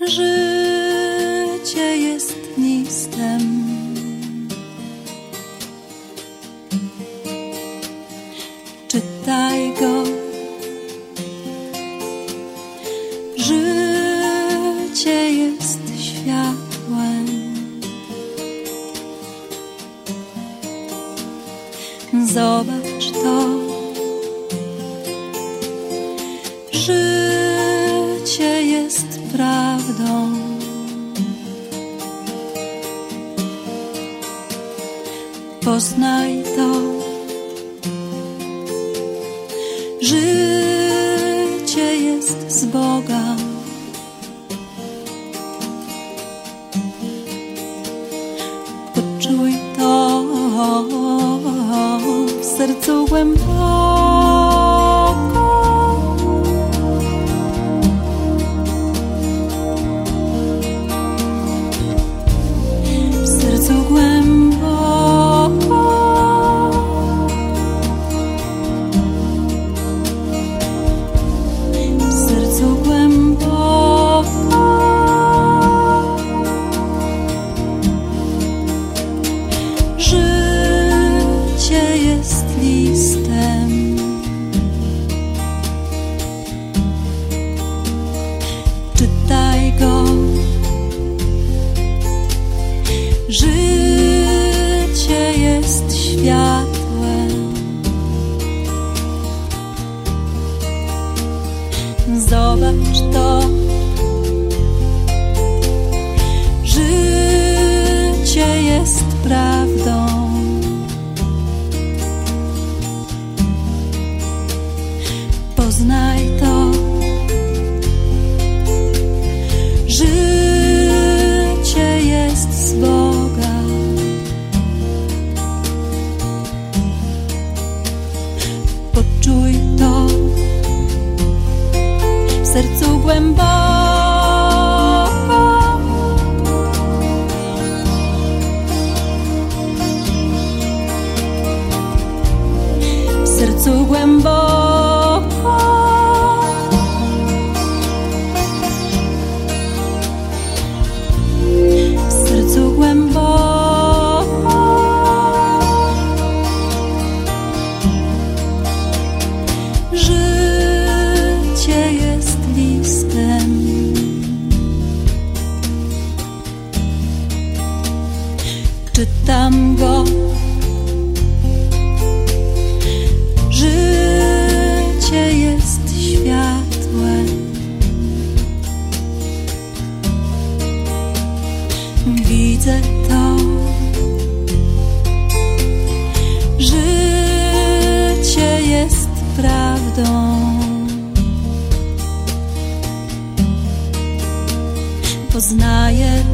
Życie jest listem. Czytaj go. Życie jest światłem. Zobacz to. Poznaj to. Życie jest z Boga. Poczuj to w sercu głęboko. Zobacz to. Sercu głęboko. Widzę to. Życie jest prawdą. Poznaję